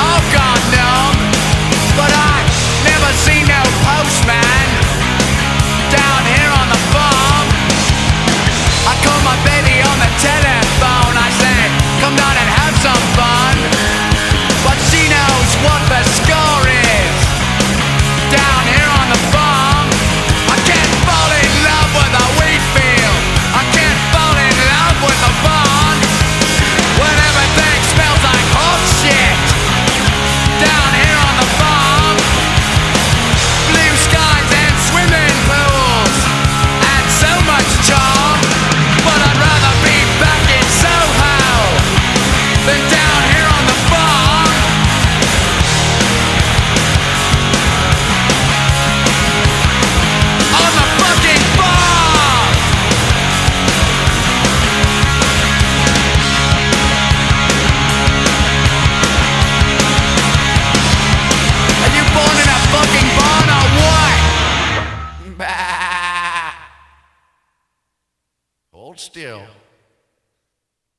I've got but I never see no postman down here on the farm. I call my baby on the telephone. I say, come down and have some fun. hold still.